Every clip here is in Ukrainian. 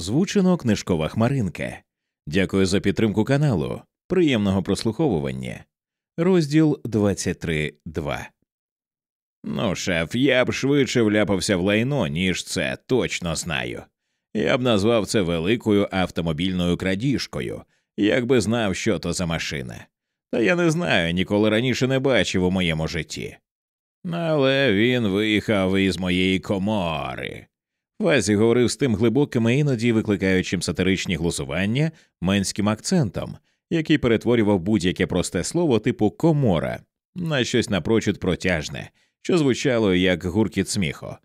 Озвучено книжкова хмаринка. Дякую за підтримку каналу. Приємного прослуховування. Розділ 23.2 Ну, шеф, я б швидше вляпався в лайно, ніж це, точно знаю. Я б назвав це великою автомобільною крадіжкою, якби знав, що то за машина. Та я не знаю, ніколи раніше не бачив у моєму житті. Але він виїхав із моєї комори. Вазі говорив з тим глибоким і іноді викликаючим сатиричні глузування менським акцентом, який перетворював будь-яке просте слово типу комора на щось напрочуд протяжне, що звучало як гуркіт сміху.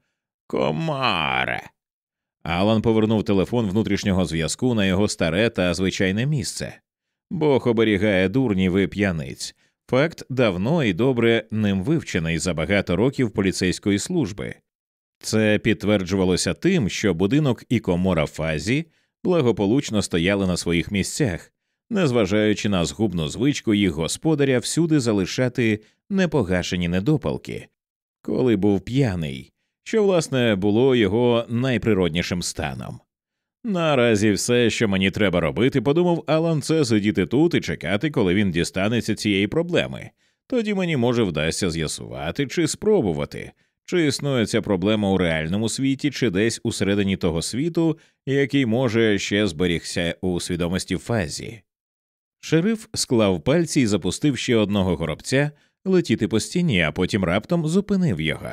Комара. Алан повернув телефон внутрішнього зв'язку на його старе та звичайне місце. Бог оберігає дурнів і п'яниць. Факт давно і добре ним вивчений за багато років поліцейської служби. Це підтверджувалося тим, що будинок і комора фазі благополучно стояли на своїх місцях, незважаючи на згубну звичку їх господаря всюди залишати непогашені недопалки, коли був п'яний, що, власне, було його найприроднішим станом. Наразі все, що мені треба робити, подумав Алан, це сидіти тут і чекати, коли він дістанеться цієї проблеми. Тоді мені може вдасться з'ясувати чи спробувати, чи існує ця проблема у реальному світі, чи десь усередині того світу, який може ще зберігся у свідомості фазі. Шериф склав пальці і запустив ще одного горобця летіти по стіні, а потім раптом зупинив його.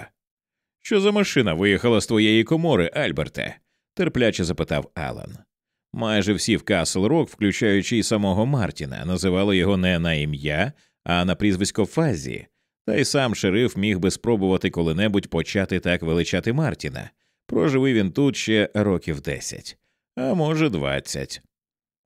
Що за машина виїхала з твоєї комори, Альберте? терпляче запитав Алан. Майже всі в Касл Рок, включаючи й самого Мартіна, називали його не на ім'я, а на прізвисько Фазі, та й сам шериф міг би спробувати коли-небудь почати так величати Мартіна. Проживи він тут ще років десять, а може, двадцять.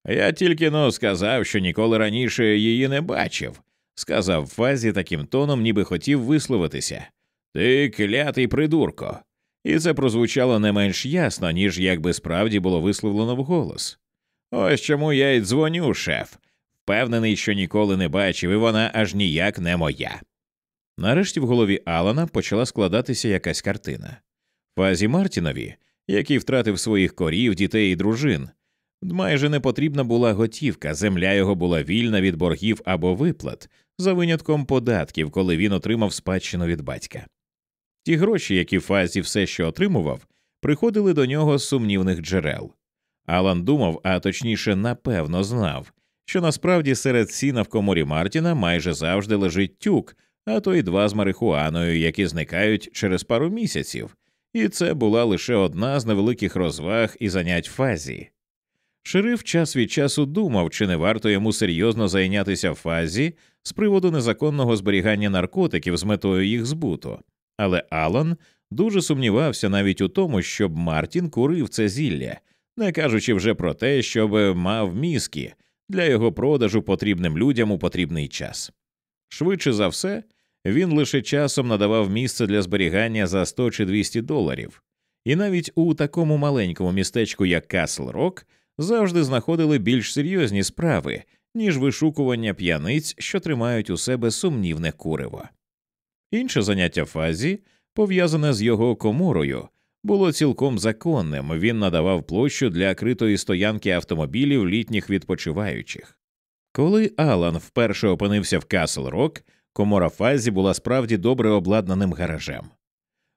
Я тільки но сказав, що ніколи раніше її не бачив, сказав Фазі таким тоном, ніби хотів висловитися. Ти клятий придурко. І це прозвучало не менш ясно, ніж якби справді було висловлено вголос. Ось чому я й дзвоню, шеф. Впевнений, що ніколи не бачив, і вона аж ніяк не моя. Нарешті в голові Алана почала складатися якась картина. Фазі Мартінові, який втратив своїх корів, дітей і дружин, майже не потрібна була готівка, земля його була вільна від боргів або виплат, за винятком податків, коли він отримав спадщину від батька. Ті гроші, які Фазі все ще отримував, приходили до нього з сумнівних джерел. Алан думав, а точніше, напевно, знав, що насправді серед сіна в коморі Мартіна майже завжди лежить тюк, а то й два з марихуаною, які зникають через пару місяців, і це була лише одна з невеликих розваг і занять фазі. Шериф час від часу думав, чи не варто йому серйозно зайнятися фазі з приводу незаконного зберігання наркотиків з метою їх збуту, але Алан дуже сумнівався навіть у тому, щоб Мартін курив це зілля, не кажучи вже про те, щоб мав мізки для його продажу потрібним людям у потрібний час. Швидше за все, він лише часом надавав місце для зберігання за 100 чи 200 доларів, і навіть у такому маленькому містечку, як Касл Рок, завжди знаходили більш серйозні справи, ніж вишукування п'яниць, що тримають у себе сумнівне куриво. Інше заняття фазі, пов'язане з його коморою, було цілком законним він надавав площу для критої стоянки автомобілів літніх відпочиваючих. Коли Алан вперше опинився в Касл Рок, комора фазі була справді добре обладнаним гаражем.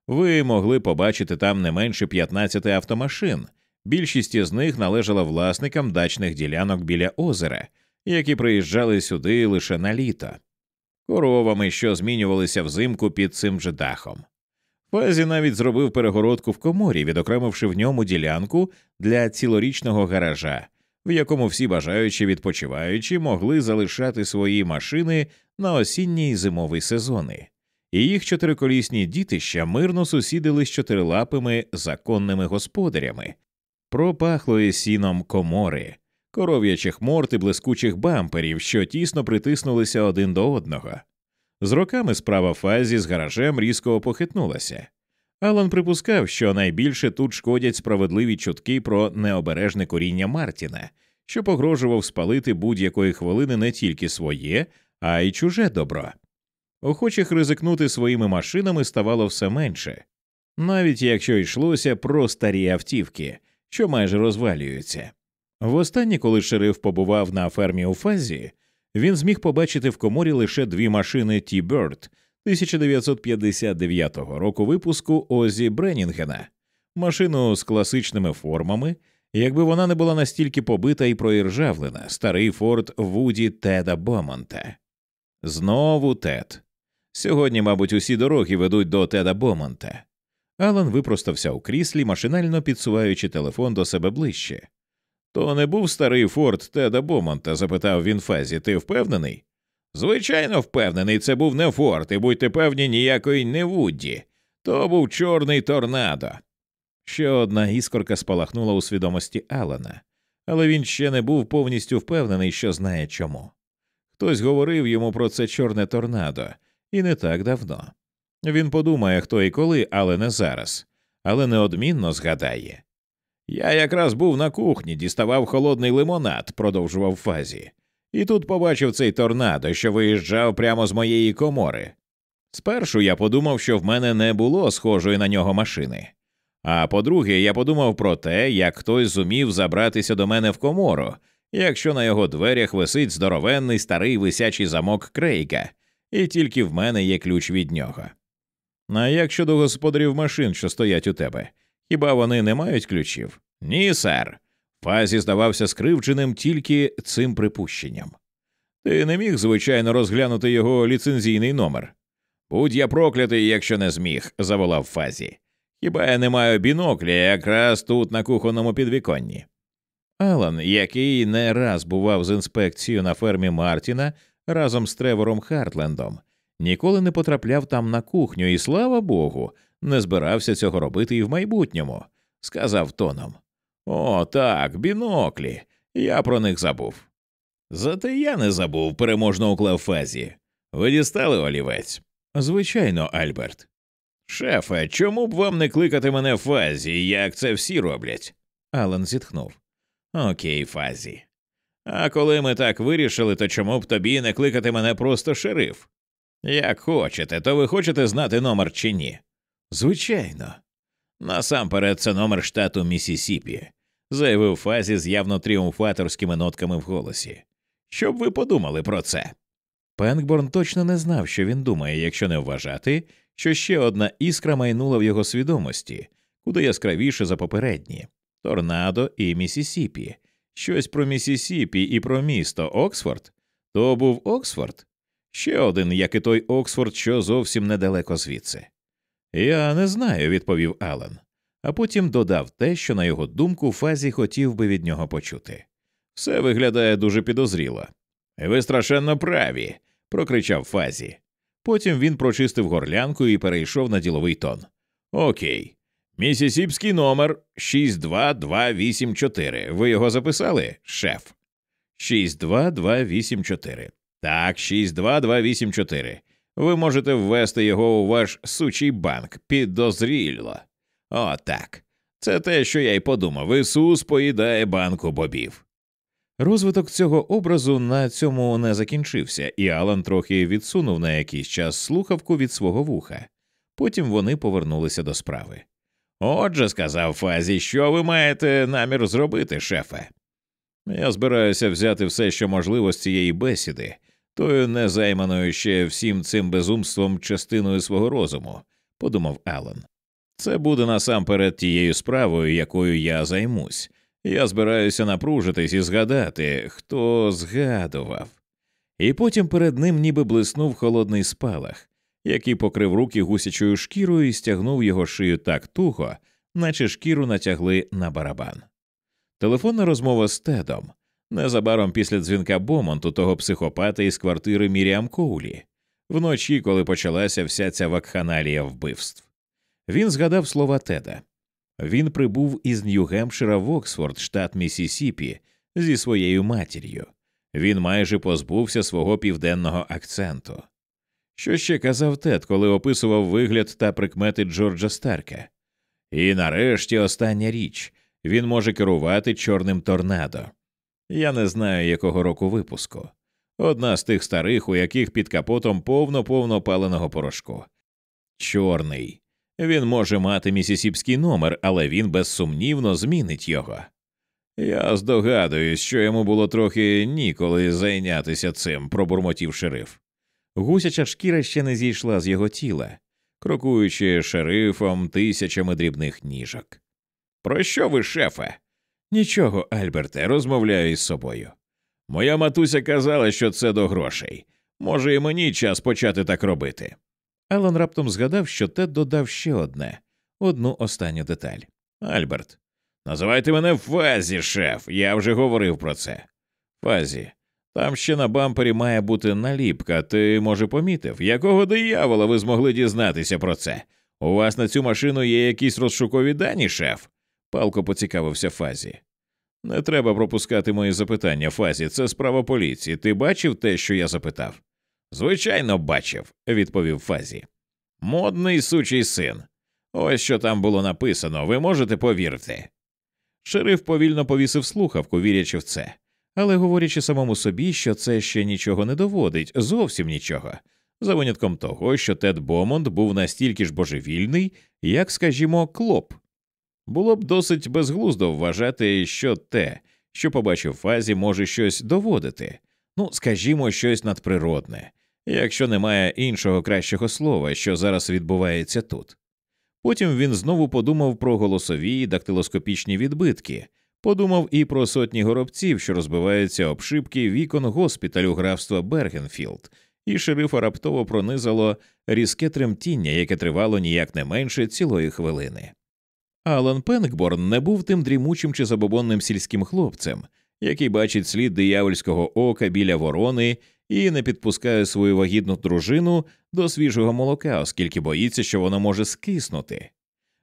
Ви могли побачити там не менше 15 автомашин, більшість із них належала власникам дачних ділянок біля озера, які приїжджали сюди лише на літо, коровами, що змінювалися взимку під цим же дахом. Фазі навіть зробив перегородку в коморі, відокремивши в ньому ділянку для цілорічного гаража, в якому всі бажаючі відпочиваючі могли залишати свої машини на осінній і зимовий сезони, і їх чотириколісні дітища мирно сусідили з чотирилапими законними господарями, пропахлої сіном комори, коров'ячих морт і блискучих бамперів, що тісно притиснулися один до одного. З роками справа фазі з гаражем різко похитнулася. Алан припускав, що найбільше тут шкодять справедливі чутки про необережне коріння Мартіна, що погрожував спалити будь-якої хвилини не тільки своє, а й чуже добро. Охочих ризикнути своїми машинами ставало все менше, навіть якщо йшлося про старі автівки, що майже розвалюються. Востаннє, коли шериф побував на фермі у фазі, він зміг побачити в коморі лише дві машини T-Bird 1959 року випуску Озі Бренінгена, машину з класичними формами, якби вона не була настільки побита і проіржавлена, старий Форд Вуді Теда Бомонта. Знову Тед. Сьогодні, мабуть, усі дороги ведуть до Теда Бомонта. Алан випростався у кріслі, машинально підсуваючи телефон до себе ближче. То не був старий Форд Теда Бомонта? запитав він фазі. Ти впевнений? Звичайно, впевнений, це був не Форд, і будьте певні, ніякої не Вудді. То був чорний торнадо. Ще одна іскорка спалахнула у свідомості Алана, але він ще не був повністю впевнений, що знає чому. Хтось говорив йому про це чорне торнадо, і не так давно. Він подумає, хто і коли, але не зараз, але неодмінно згадає. Я якраз був на кухні, діставав холодний лимонад, продовжував фазі, і тут побачив цей торнадо, що виїжджав прямо з моєї комори. Спершу я подумав, що в мене не було схожої на нього машини. А по-друге, я подумав про те, як хтось зумів забратися до мене в комору, якщо на його дверях висить здоровенний старий висячий замок крейка, і тільки в мене є ключ від нього. А як щодо господарів машин, що стоять у тебе, хіба вони не мають ключів? Ні, сер. Фазі здавався скривдженим тільки цим припущенням. Ти не міг, звичайно, розглянути його ліцензійний номер. Будь я проклятий, якщо не зміг, заволав Фазі. Хіба я не маю бінокля якраз тут на кухонному підвіконні? Алан, який не раз бував з інспекцією на фермі Мартіна разом з Тревором Хартлендом, ніколи не потрапляв там на кухню, і слава Богу, не збирався цього робити і в майбутньому, сказав тоном. О, так, біноклі. Я про них забув. Зате я не забув, переможно уклав фазі. Ви дістали олівець? Звичайно, Альберт. Шефе, чому б вам не кликати мене фазі, як це всі роблять? Алан зітхнув. Окей, фазі. А коли ми так вирішили, то чому б тобі не кликати мене просто шериф? Як хочете, то ви хочете знати номер чи ні? Звичайно. Насамперед, це номер штату Місісіпі, заявив Фазі з явно тріумфаторськими нотками в голосі. Що б ви подумали про це? Пенкборн точно не знав, що він думає, якщо не вважати, що ще одна іскра майнула в його свідомості, куди яскравіше за попередні торнадо і Місісіпі, щось про Місісіпі і про місто Оксфорд. То був Оксфорд? Ще один, як і той Оксфорд, що зовсім недалеко звідси. Я не знаю, відповів Алан, а потім додав те, що, на його думку, Фазі хотів би від нього почути. Все виглядає дуже підозріло. Ви страшенно праві, прокричав Фазі. Потім він прочистив горлянку і перейшов на діловий тон. Окей. Місісіпський номер 62284. Ви його записали, шеф? 62284. Так, 62284. Ви можете ввести його у ваш сучий банк підозріло. О, так. Це те, що я й подумав. Ісус поїдає банку бобів. Розвиток цього образу на цьому не закінчився, і Алан трохи відсунув на якийсь час слухавку від свого вуха. Потім вони повернулися до справи. Отже, сказав Фазі, що ви маєте намір зробити, шефе? Я збираюся взяти все, що можливо з цієї бесіди, тою незайманою ще всім цим безумством частиною свого розуму, подумав Алан. Це буде насамперед тією справою, якою я займусь. Я збираюся напружитись і згадати, хто згадував. І потім перед ним ніби блиснув холодний спалах, який покрив руки гусячою шкірою і стягнув його шию так туго, наче шкіру натягли на барабан. Телефонна розмова з Тедом незабаром після дзвінка Бомонту того психопата із квартири Міріам Коулі, вночі, коли почалася вся ця вакханалія вбивств. Він згадав слова Теда. Він прибув із Нью-Гемпшира в Оксфорд, штат Місісіпі, зі своєю матір'ю. Він майже позбувся свого південного акценту. Що ще казав Тед, коли описував вигляд та прикмети Джорджа Старка? І нарешті остання річ він може керувати чорним торнадо. Я не знаю, якого року випуску. Одна з тих старих, у яких під капотом повно повно паленого порошку. Чорний. Він може мати місісіпський номер, але він безсумнівно змінить його. Я здогадуюсь, що йому було трохи ніколи зайнятися цим, пробурмотів шериф. Гусяча шкіра ще не зійшла з його тіла, крокуючи шерифом тисячами дрібних ніжок. Про що ви, шефе? Нічого, Альберте, розмовляю із собою. Моя матуся казала, що це до грошей. Може, і мені час почати так робити. Алан раптом згадав, що Тед додав ще одне одну останню деталь. Альберт, називайте мене Фазі, шеф, я вже говорив про це. Фазі, там ще на бампері має бути наліпка. Ти, може, помітив, якого диявола ви змогли дізнатися про це? У вас на цю машину є якісь розшукові дані, шеф? палко поцікавився Фазі. Не треба пропускати мої запитання, Фазі, це справа поліції. Ти бачив те, що я запитав? Звичайно, бачив, відповів Фазі. Модний сучий син. Ось що там було написано, ви можете повірити. Шериф повільно повісив слухавку, вірячи в це, але говорячи самому собі, що це ще нічого не доводить, зовсім нічого, за винятком того, що Тед Бомонд був настільки ж божевільний, як, скажімо, клоп. Було б досить безглуздо вважати, що те, що побачив фазі, може щось доводити, ну, скажімо, щось надприродне, якщо немає іншого кращого слова, що зараз відбувається тут. Потім він знову подумав про голосові дактилоскопічні відбитки, подумав і про сотні горобців, що розбиваються об шибки вікон госпіталю графства Бергенфілд, і шерифа раптово пронизало різке тремтіння, яке тривало ніяк не менше цілої хвилини. Алан Пенкборн не був тим дрімучим чи забобонним сільським хлопцем, який бачить слід диявольського ока біля ворони і не підпускає свою вагітну дружину до свіжого молока, оскільки боїться, що воно може скиснути.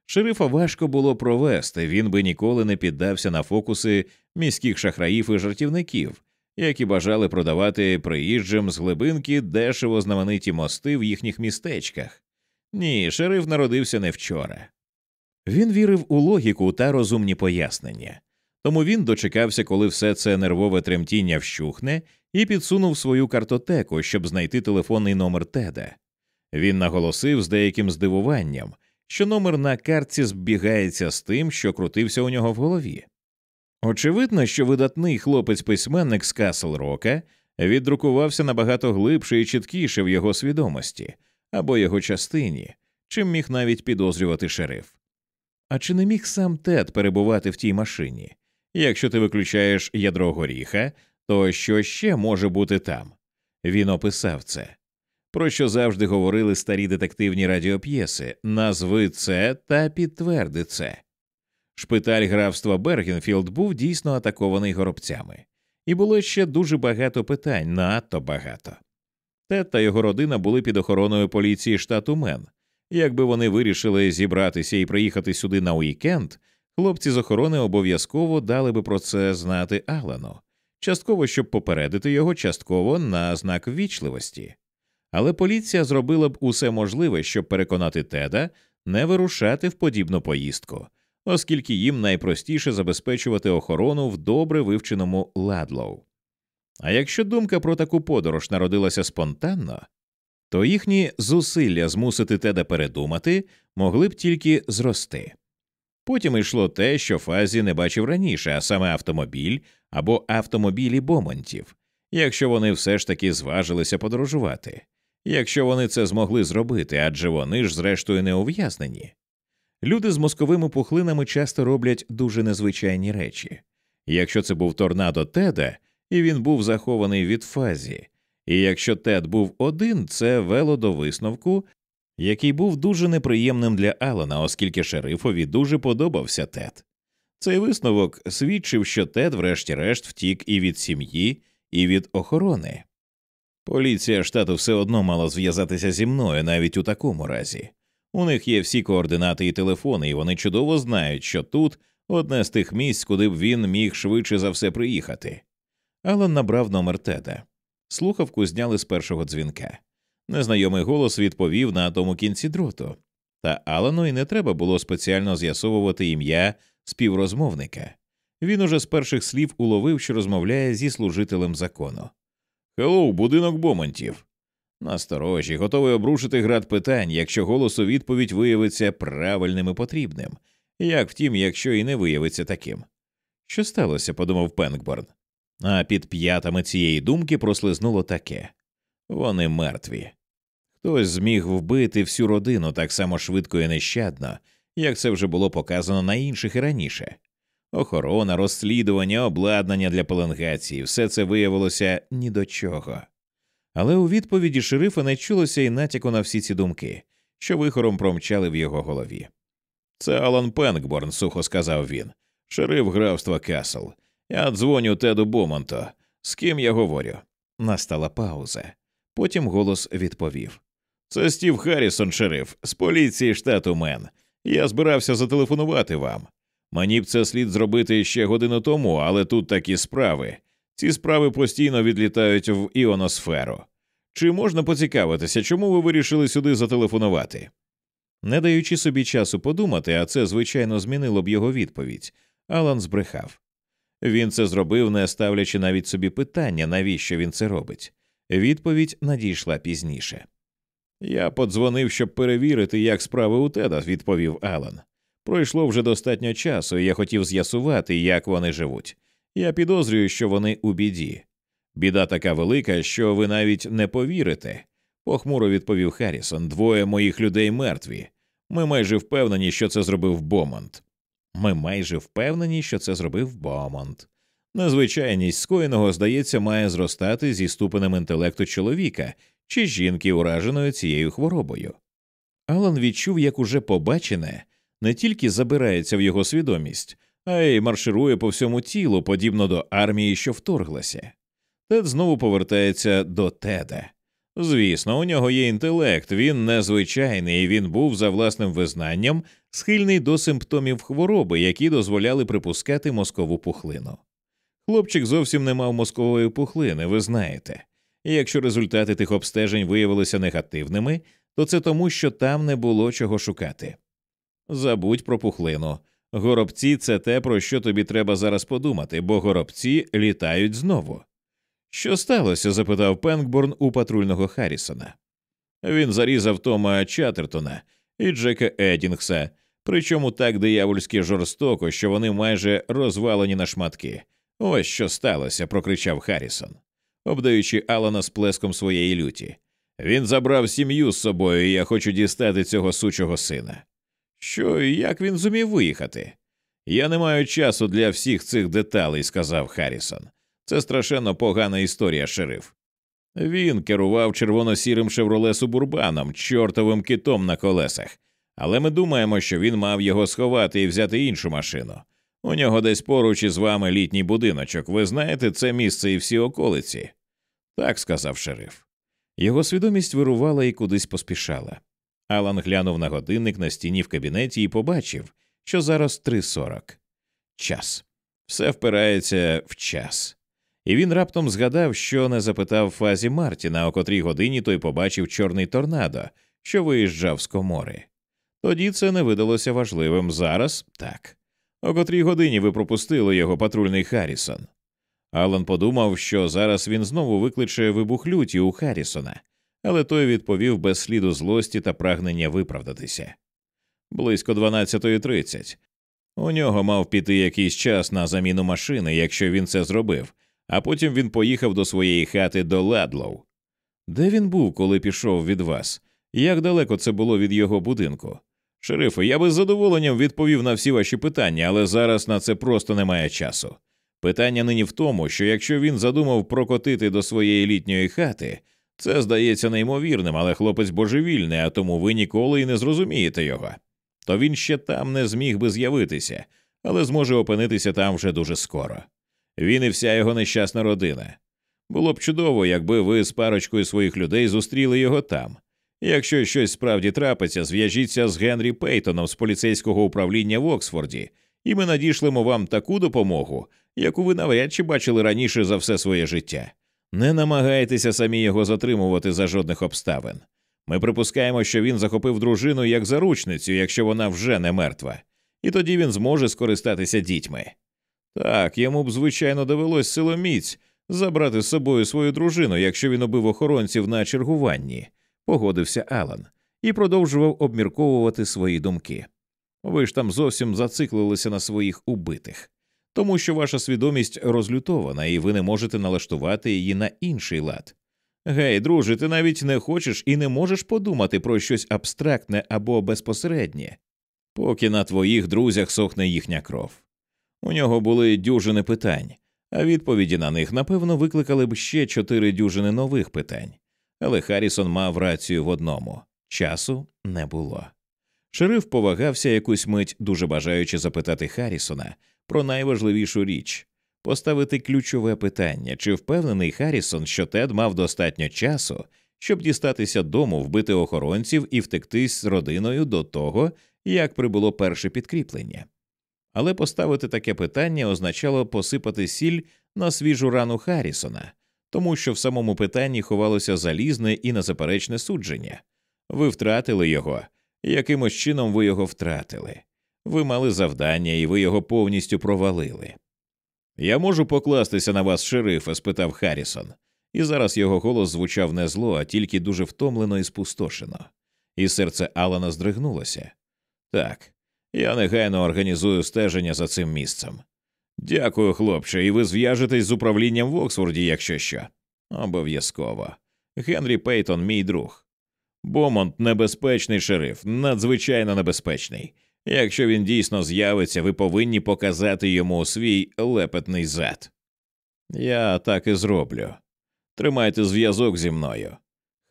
Шерифа важко було провести, він би ніколи не піддався на фокуси міських шахраїв і жартівників, які бажали продавати приїжджим з глибинки дешево знамениті мости в їхніх містечках. Ні, шериф народився не вчора. Він вірив у логіку та розумні пояснення, тому він дочекався, коли все це нервове тремтіння вщухне, і підсунув свою картотеку, щоб знайти телефонний номер Теда. Він наголосив з деяким здивуванням, що номер на картці збігається з тим, що крутився у нього в голові. Очевидно, що видатний хлопець-письменник з Касл Рока віддрукувався набагато глибше і чіткіше в його свідомості або його частині, чим міг навіть підозрювати шериф. А чи не міг сам Тед перебувати в тій машині? Якщо ти виключаєш ядро горіха, то що ще може бути там? Він описав це. Про що завжди говорили старі детективні радіоп'єси назви це та підтверди це. Шпиталь графства Бергенфілд був дійсно атакований горобцями, і було ще дуже багато питань, надто багато. Тед та його родина були під охороною поліції штату Мен. Якби вони вирішили зібратися і приїхати сюди на уікенд, хлопці з охорони обов'язково дали би про це знати Алану, частково щоб попередити його, частково на знак ввічливості. Але поліція зробила б усе можливе, щоб переконати Теда не вирушати в подібну поїздку, оскільки їм найпростіше забезпечувати охорону в добре вивченому ладлоу. А якщо думка про таку подорож народилася спонтанно, то їхні зусилля змусити Теда передумати могли б тільки зрости. Потім йшло те, що Фазі не бачив раніше, а саме автомобіль або автомобілі Бомонтів, якщо вони все ж таки зважилися подорожувати, якщо вони це змогли зробити, адже вони ж, зрештою, не ув'язнені. Люди з мозковими пухлинами часто роблять дуже незвичайні речі. Якщо це був торнадо Теда, і він був захований від фазі, і якщо Тед був один, це вело до висновку, який був дуже неприємним для Алана, оскільки шерифові дуже подобався Тед. Цей висновок свідчив, що Тед, врешті-решт, втік і від сім'ї, і від охорони. Поліція штату все одно мала зв'язатися зі мною навіть у такому разі. У них є всі координати і телефони, і вони чудово знають, що тут одне з тих місць, куди б він міг швидше за все приїхати. Алан набрав номер Теда. Слухавку зняли з першого дзвінка. Незнайомий голос відповів на тому кінці дроту, та Алану й не треба було спеціально з'ясовувати ім'я співрозмовника. Він уже з перших слів уловив, що розмовляє зі служителем закону. Hello, будинок Бомонтів. Насторожі, готовий обрушити град питань, якщо голос у відповідь виявиться правильним і потрібним, як втім, якщо і не виявиться таким. Що сталося? подумав Пенкборн. А під п'ятами цієї думки прослизнуло таке вони мертві. Хтось зміг вбити всю родину так само швидко і нещадно, як це вже було показано на інших і раніше. Охорона, розслідування, обладнання для пеленгації все це виявилося ні до чого. Але у відповіді шерифа не чулося і натяку на всі ці думки, що вихором промчали в його голові. Це Алан Пенкборн, сухо сказав він, шериф графства Касл. Я дзвоню Теду Бомонто. З ким я говорю? Настала пауза. Потім голос відповів Це Стів Харрісон, шериф, з поліції штату Мен. Я збирався зателефонувати вам. Мені б це слід зробити ще годину тому, але тут такі справи. Ці справи постійно відлітають в іоносферу. Чи можна поцікавитися, чому ви вирішили сюди зателефонувати? Не даючи собі часу подумати, а це, звичайно, змінило б його відповідь, Алан збрехав. Він це зробив, не ставлячи навіть собі питання, навіщо він це робить. Відповідь надійшла пізніше. Я подзвонив, щоб перевірити, як справи у Теда, відповів Алан. Пройшло вже достатньо часу, і я хотів з'ясувати, як вони живуть. Я підозрюю, що вони у біді. Біда така велика, що ви навіть не повірите, похмуро відповів Харрісон. Двоє моїх людей мертві. Ми майже впевнені, що це зробив Бомонт. Ми майже впевнені, що це зробив Бомонт. Незвичайність скоєного, здається, має зростати зі ступенем інтелекту чоловіка чи жінки, ураженої цією хворобою. Алан відчув, як уже побачене не тільки забирається в його свідомість, а й марширує по всьому тілу, подібно до армії, що вторглася. Тед знову повертається до Теда. Звісно, у нього є інтелект, він незвичайний, і він був за власним визнанням схильний до симптомів хвороби, які дозволяли припускати мозкову пухлину. Хлопчик зовсім не мав мозкової пухлини, ви знаєте, і якщо результати тих обстежень виявилися негативними, то це тому, що там не було чого шукати. Забудь про пухлину. Горобці це те, про що тобі треба зараз подумати, бо горобці літають знову. Що сталося? запитав Пенкборн у патрульного Харрісона. Він зарізав Тома Чатертона і Джека Едінгса, причому так диявольськи жорстоко, що вони майже розвалені на шматки. Ось що сталося, прокричав Харрісон, обдаючи Алана сплеском своєї люті. Він забрав сім'ю з собою, і я хочу дістати цього сучого сина. Що і як він зумів виїхати? Я не маю часу для всіх цих деталей, сказав Харрісон. Це страшенно погана історія, шериф. Він керував червоно-сірим шевроле Субурбаном, чортовим китом на колесах, але ми думаємо, що він мав його сховати і взяти іншу машину. У нього десь поруч із вами літній будиночок. Ви знаєте це місце і всі околиці? Так сказав шериф. Його свідомість вирувала і кудись поспішала. Алан глянув на годинник на стіні в кабінеті і побачив, що зараз 3.40. Час. Все впирається в час. І він раптом згадав, що не запитав фазі Мартіна, о котрій годині той побачив чорний торнадо, що виїжджав з комори. Тоді це не видалося важливим зараз так. О котрій годині ви пропустили його патрульний Харрісон. Алан подумав, що зараз він знову викличе вибух люті у Харрісона, але той відповів без сліду злості та прагнення виправдатися. Близько 12.30. У нього мав піти якийсь час на заміну машини, якщо він це зробив, а потім він поїхав до своєї хати до Ладлоу. Де він був, коли пішов від вас? Як далеко це було від його будинку? Шерифе, я би з задоволенням відповів на всі ваші питання, але зараз на це просто немає часу. Питання нині в тому, що якщо він задумав прокотити до своєї літньої хати, це здається неймовірним, але хлопець божевільний, а тому ви ніколи і не зрозумієте його. То він ще там не зміг би з'явитися, але зможе опинитися там вже дуже скоро. Він і вся його нещасна родина. Було б чудово, якби ви з парочкою своїх людей зустріли його там. Якщо щось справді трапиться, зв'яжіться з Генрі Пейтоном з поліцейського управління в Оксфорді, і ми надішлемо вам таку допомогу, яку ви навряд чи бачили раніше за все своє життя. Не намагайтеся самі його затримувати за жодних обставин. Ми припускаємо, що він захопив дружину як заручницю, якщо вона вже не мертва, і тоді він зможе скористатися дітьми. Так, йому б, звичайно, довелось силоміць забрати з собою свою дружину, якщо він убив охоронців на чергуванні, погодився Алан і продовжував обмірковувати свої думки. Ви ж там зовсім зациклилися на своїх убитих, тому що ваша свідомість розлютована, і ви не можете налаштувати її на інший лад. Гей, друже, ти навіть не хочеш і не можеш подумати про щось абстрактне або безпосереднє, поки на твоїх друзях сохне їхня кров. У нього були дюжини питань, а відповіді на них, напевно, викликали б ще чотири дюжини нових питань. Але Харрісон мав рацію в одному часу не було. Шериф повагався якусь мить, дуже бажаючи запитати Харрісона про найважливішу річ поставити ключове питання, чи впевнений Харрісон, що Тед мав достатньо часу, щоб дістатися дому, вбити охоронців і втекти з родиною до того, як прибуло перше підкріплення. Але поставити таке питання означало посипати сіль на свіжу рану Харрісона, тому що в самому питанні ховалося залізне і незаперечне судження. Ви втратили його, якимось чином ви його втратили. Ви мали завдання, і ви його повністю провалили. Я можу покластися на вас, шерифе? спитав Харрісон, і зараз його голос звучав не зло, а тільки дуже втомлено і спустошено, і серце Алана здригнулося. Так, я негайно організую стеження за цим місцем. Дякую, хлопче, і ви зв'яжетесь з управлінням в Оксфорді, якщо що. Обов'язково. Генрі Пейтон, мій друг. Бомонт небезпечний шериф, надзвичайно небезпечний. Якщо він дійсно з'явиться, ви повинні показати йому свій лепетний зад. Я так і зроблю. Тримайте зв'язок зі мною.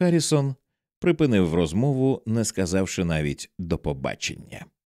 Харрісон припинив розмову, не сказавши навіть до побачення.